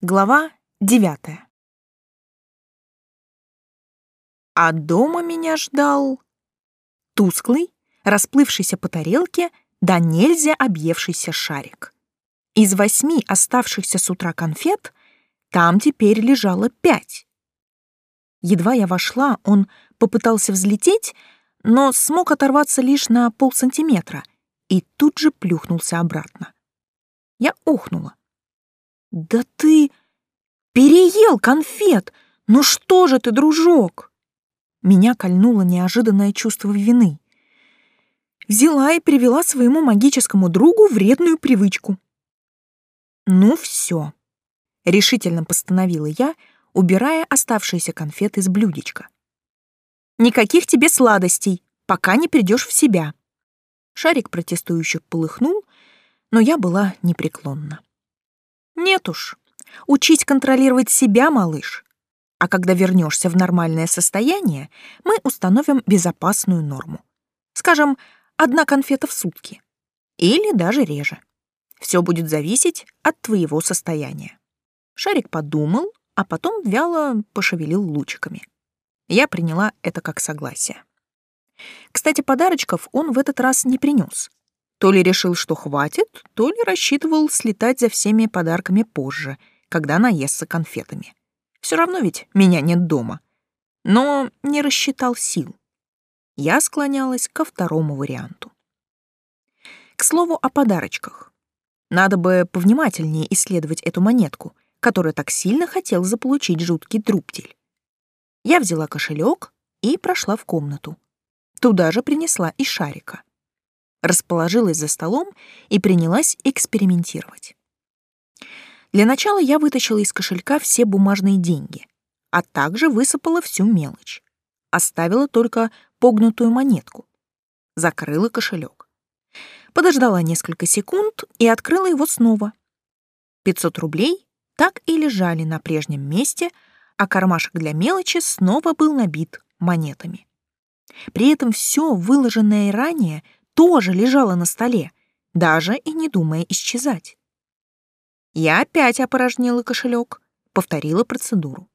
Глава девятая. А дома меня ждал тусклый, расплывшийся по тарелке, да нельзя объевшийся шарик. Из восьми оставшихся с утра конфет там теперь лежало пять. Едва я вошла, он попытался взлететь, но смог оторваться лишь на полсантиметра и тут же плюхнулся обратно. Я охнула. «Да ты переел конфет! Ну что же ты, дружок?» Меня кольнуло неожиданное чувство вины. Взяла и привела своему магическому другу вредную привычку. «Ну все», — решительно постановила я, убирая оставшиеся конфеты из блюдечка. «Никаких тебе сладостей, пока не придешь в себя». Шарик протестующих полыхнул, но я была непреклонна. Нет уж, учить контролировать себя, малыш. А когда вернешься в нормальное состояние, мы установим безопасную норму. Скажем, одна конфета в сутки. Или даже реже. Все будет зависеть от твоего состояния. Шарик подумал, а потом вяло пошевелил лучиками. Я приняла это как согласие. Кстати, подарочков он в этот раз не принес. То ли решил, что хватит, то ли рассчитывал слетать за всеми подарками позже, когда наестся конфетами. Все равно ведь меня нет дома. Но не рассчитал сил. Я склонялась ко второму варианту. К слову о подарочках. Надо бы повнимательнее исследовать эту монетку, которую так сильно хотел заполучить жуткий друптель. Я взяла кошелек и прошла в комнату. Туда же принесла и шарика расположилась за столом и принялась экспериментировать. Для начала я вытащила из кошелька все бумажные деньги, а также высыпала всю мелочь. Оставила только погнутую монетку. Закрыла кошелек. Подождала несколько секунд и открыла его снова. 500 рублей так и лежали на прежнем месте, а кармашек для мелочи снова был набит монетами. При этом все выложенное ранее тоже лежала на столе, даже и не думая исчезать. Я опять опорожнила кошелек, повторила процедуру.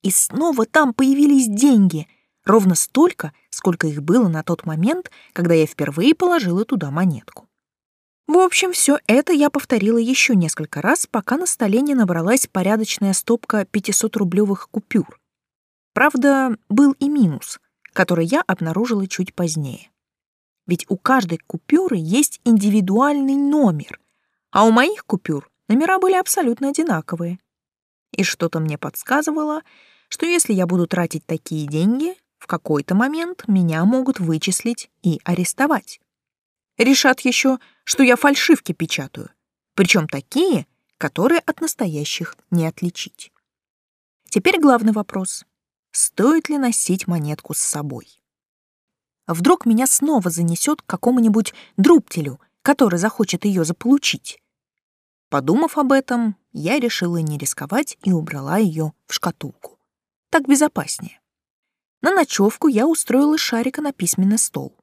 И снова там появились деньги, ровно столько, сколько их было на тот момент, когда я впервые положила туда монетку. В общем, все это я повторила еще несколько раз, пока на столе не набралась порядочная стопка 500-рублевых купюр. Правда, был и минус, который я обнаружила чуть позднее ведь у каждой купюры есть индивидуальный номер, а у моих купюр номера были абсолютно одинаковые. И что-то мне подсказывало, что если я буду тратить такие деньги, в какой-то момент меня могут вычислить и арестовать. Решат еще, что я фальшивки печатаю, причем такие, которые от настоящих не отличить. Теперь главный вопрос. Стоит ли носить монетку с собой? Вдруг меня снова занесет к какому-нибудь друптелю, который захочет ее заполучить. Подумав об этом, я решила не рисковать и убрала ее в шкатулку. Так безопаснее. На ночевку я устроила шарика на письменный стол.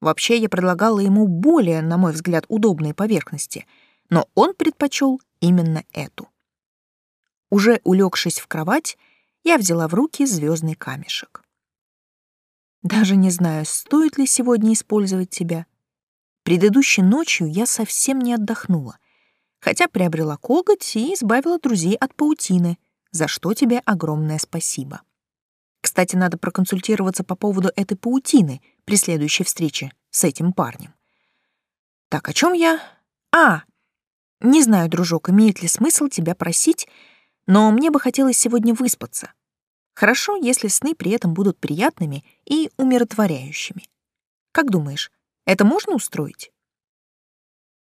Вообще я предлагала ему более, на мой взгляд, удобные поверхности, но он предпочел именно эту. Уже улегшись в кровать, я взяла в руки звездный камешек. Даже не знаю, стоит ли сегодня использовать тебя. Предыдущей ночью я совсем не отдохнула, хотя приобрела коготь и избавила друзей от паутины, за что тебе огромное спасибо. Кстати, надо проконсультироваться по поводу этой паутины при следующей встрече с этим парнем. Так, о чем я? А, не знаю, дружок, имеет ли смысл тебя просить, но мне бы хотелось сегодня выспаться. Хорошо, если сны при этом будут приятными и умиротворяющими. Как думаешь, это можно устроить?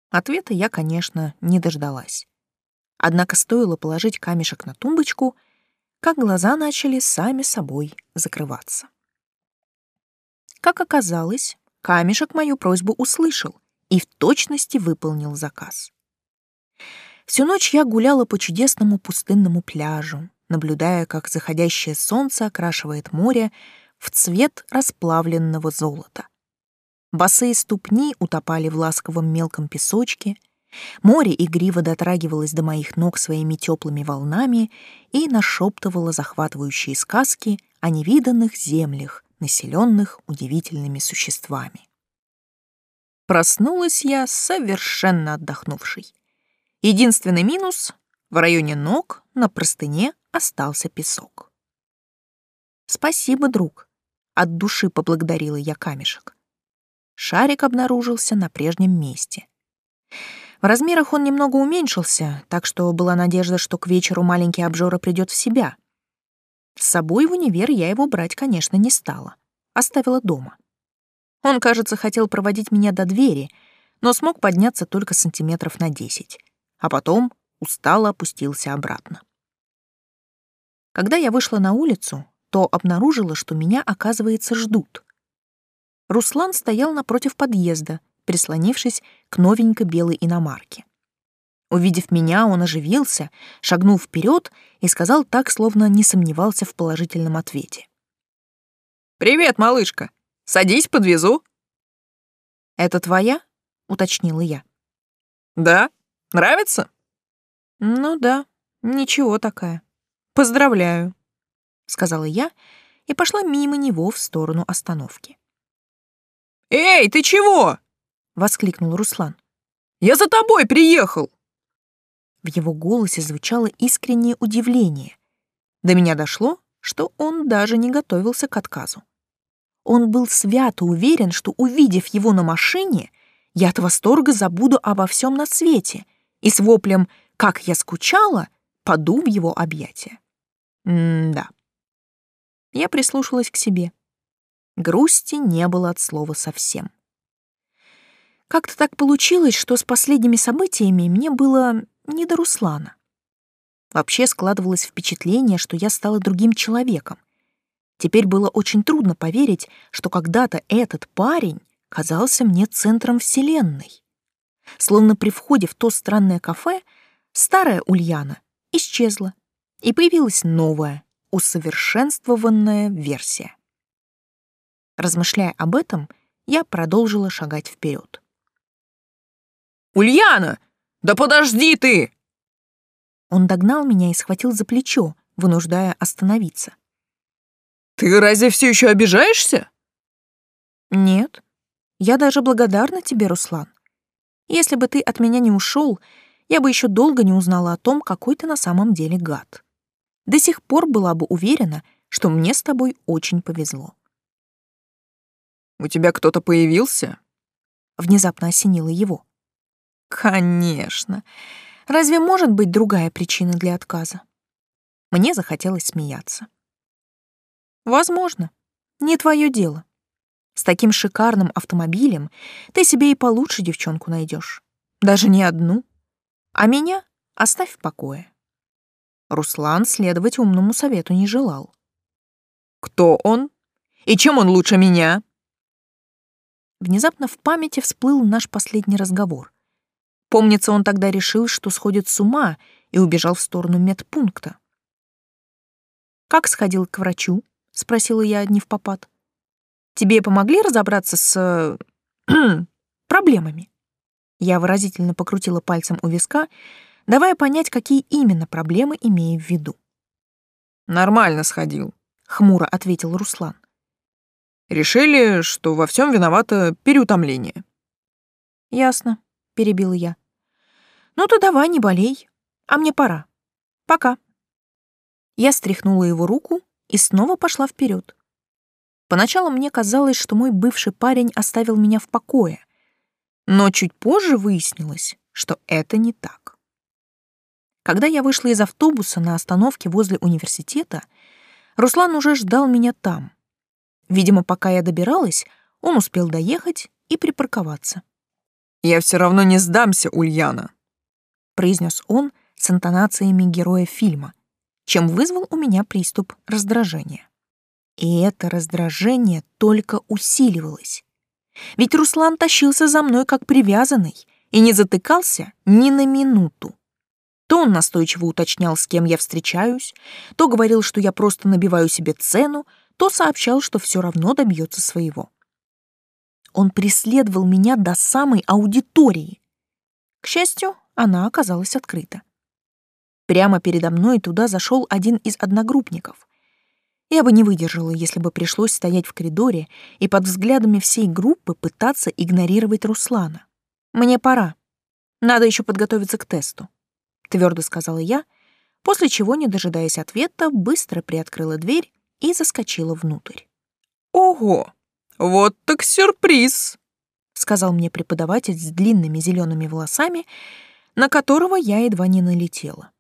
Ответа я, конечно, не дождалась. Однако стоило положить камешек на тумбочку, как глаза начали сами собой закрываться. Как оказалось, камешек мою просьбу услышал и в точности выполнил заказ. Всю ночь я гуляла по чудесному пустынному пляжу, наблюдая, как заходящее солнце окрашивает море в цвет расплавленного золота. Босые ступни утопали в ласковом мелком песочке, Море игриво дотрагивалось до моих ног своими теплыми волнами и нашептывало захватывающие сказки о невиданных землях, населенных удивительными существами. Проснулась я совершенно отдохнувшей. Единственный минус — в районе ног на простыне остался песок. «Спасибо, друг», — от души поблагодарила я камешек. Шарик обнаружился на прежнем месте. В размерах он немного уменьшился, так что была надежда, что к вечеру маленький обжора придет в себя. С собой в универ я его брать, конечно, не стала. Оставила дома. Он, кажется, хотел проводить меня до двери, но смог подняться только сантиметров на десять, а потом устало опустился обратно. Когда я вышла на улицу, то обнаружила, что меня, оказывается, ждут. Руслан стоял напротив подъезда, прислонившись к новенькой белой иномарке. Увидев меня, он оживился, шагнул вперед и сказал так, словно не сомневался в положительном ответе. «Привет, малышка! Садись, подвезу!» «Это твоя?» — уточнила я. «Да? Нравится?» «Ну да, ничего такая. Поздравляю», — сказала я и пошла мимо него в сторону остановки. «Эй, ты чего?» — воскликнул Руслан. «Я за тобой приехал!» В его голосе звучало искреннее удивление. До меня дошло, что он даже не готовился к отказу. Он был свято уверен, что, увидев его на машине, я от восторга забуду обо всем на свете и с воплем «Как я скучала!» паду в его объятия. М-да. Я прислушалась к себе. Грусти не было от слова совсем. Как-то так получилось, что с последними событиями мне было не до Руслана. Вообще складывалось впечатление, что я стала другим человеком. Теперь было очень трудно поверить, что когда-то этот парень казался мне центром вселенной. Словно при входе в то странное кафе старая Ульяна исчезла, и появилась новая, усовершенствованная версия. Размышляя об этом, я продолжила шагать вперед. «Ульяна! Да подожди ты!» Он догнал меня и схватил за плечо, вынуждая остановиться. «Ты разве все еще обижаешься?» «Нет. Я даже благодарна тебе, Руслан. Если бы ты от меня не ушел, я бы еще долго не узнала о том, какой ты на самом деле гад. До сих пор была бы уверена, что мне с тобой очень повезло». «У тебя кто-то появился?» Внезапно осенило его. Конечно. Разве может быть другая причина для отказа? Мне захотелось смеяться. Возможно. Не твое дело. С таким шикарным автомобилем ты себе и получше девчонку найдешь. Даже не одну. А меня оставь в покое. Руслан следовать умному совету не желал. Кто он? И чем он лучше меня? Внезапно в памяти всплыл наш последний разговор. Помнится, он тогда решил, что сходит с ума, и убежал в сторону медпункта. «Как сходил к врачу?» — спросила я не в попад. «Тебе помогли разобраться с... проблемами?» Я выразительно покрутила пальцем у виска, давая понять, какие именно проблемы имею в виду. «Нормально сходил», — хмуро ответил Руслан. «Решили, что во всем виновато переутомление». «Ясно», — перебила я. Ну то давай, не болей. А мне пора. Пока. Я стряхнула его руку и снова пошла вперед. Поначалу мне казалось, что мой бывший парень оставил меня в покое, но чуть позже выяснилось, что это не так. Когда я вышла из автобуса на остановке возле университета, Руслан уже ждал меня там. Видимо, пока я добиралась, он успел доехать и припарковаться. «Я все равно не сдамся, Ульяна», произнес он с интонациями героя фильма, чем вызвал у меня приступ раздражения. И это раздражение только усиливалось. Ведь Руслан тащился за мной как привязанный и не затыкался ни на минуту. То он настойчиво уточнял, с кем я встречаюсь, то говорил, что я просто набиваю себе цену, то сообщал, что все равно добьется своего. Он преследовал меня до самой аудитории, К счастью, она оказалась открыта. Прямо передо мной туда зашел один из одногруппников. Я бы не выдержала, если бы пришлось стоять в коридоре и под взглядами всей группы пытаться игнорировать Руслана. Мне пора. Надо еще подготовиться к тесту, твердо сказала я, после чего, не дожидаясь ответа, быстро приоткрыла дверь и заскочила внутрь. Ого! Вот так сюрприз! сказал мне преподаватель с длинными зелеными волосами, на которого я едва не налетела.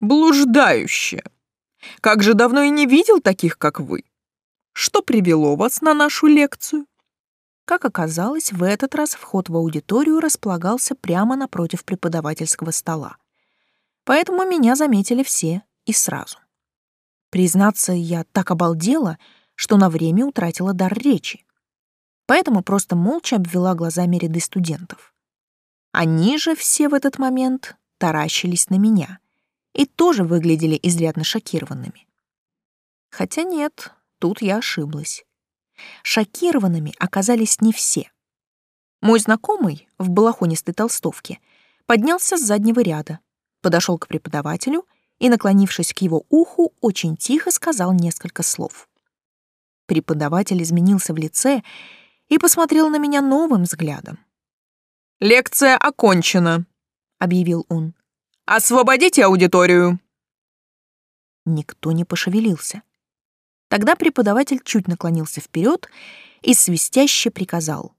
Блуждающая. Как же давно и не видел таких, как вы. Что привело вас на нашу лекцию? Как оказалось, в этот раз вход в аудиторию располагался прямо напротив преподавательского стола. Поэтому меня заметили все и сразу. Признаться, я так обалдела, что на время утратила дар речи. Поэтому просто молча обвела глазами ряды студентов. Они же все в этот момент таращились на меня и тоже выглядели изрядно шокированными. Хотя нет, тут я ошиблась. Шокированными оказались не все. Мой знакомый в балахонистой толстовке поднялся с заднего ряда, подошел к преподавателю и, наклонившись к его уху, очень тихо сказал несколько слов. Преподаватель изменился в лице и посмотрел на меня новым взглядом. «Лекция окончена», — объявил он. «Освободите аудиторию!» Никто не пошевелился. Тогда преподаватель чуть наклонился вперед и свистяще приказал.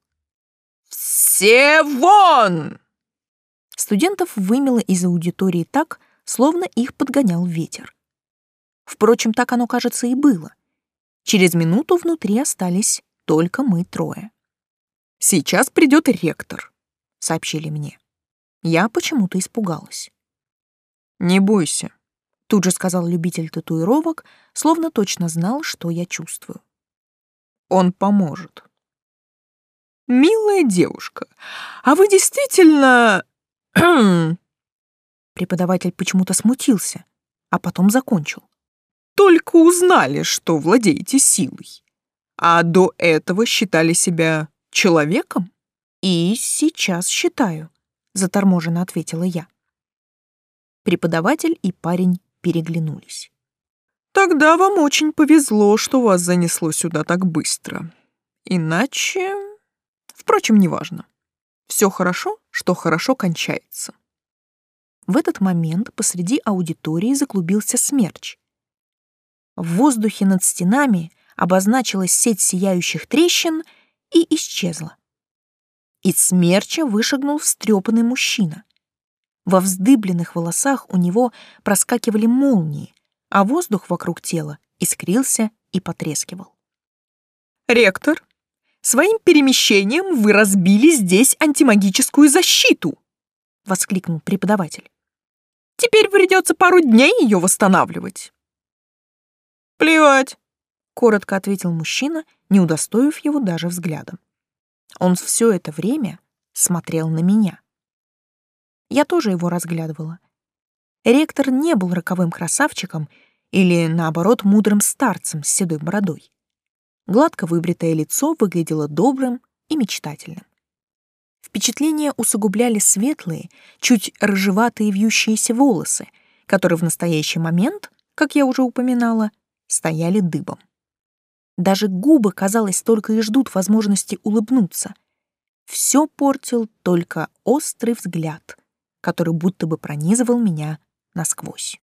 «Все вон!» Студентов вымело из аудитории так, словно их подгонял ветер. Впрочем, так оно, кажется, и было. Через минуту внутри остались только мы трое. «Сейчас придет ректор», — сообщили мне. Я почему-то испугалась. «Не бойся», Тут же сказал любитель татуировок, словно точно знал, что я чувствую. Он поможет. Милая девушка, а вы действительно... Преподаватель почему-то смутился, а потом закончил. Только узнали, что владеете силой. А до этого считали себя человеком? И сейчас считаю, заторможенно ответила я. Преподаватель и парень переглянулись. «Тогда вам очень повезло, что вас занесло сюда так быстро. Иначе... Впрочем, неважно. Все хорошо, что хорошо кончается». В этот момент посреди аудитории заклубился смерч. В воздухе над стенами обозначилась сеть сияющих трещин и исчезла. Из смерча вышагнул встрепанный мужчина. Во вздыбленных волосах у него проскакивали молнии, а воздух вокруг тела искрился и потрескивал. «Ректор, своим перемещением вы разбили здесь антимагическую защиту!» — воскликнул преподаватель. «Теперь придется пару дней ее восстанавливать». «Плевать», — коротко ответил мужчина, не удостоив его даже взглядом. Он все это время смотрел на меня. Я тоже его разглядывала. Ректор не был роковым красавчиком или, наоборот, мудрым старцем с седой бородой. Гладко выбритое лицо выглядело добрым и мечтательным. Впечатление усугубляли светлые, чуть рыжеватые вьющиеся волосы, которые в настоящий момент, как я уже упоминала, стояли дыбом. Даже губы, казалось, только и ждут возможности улыбнуться. Все портил только острый взгляд, который будто бы пронизывал меня насквозь.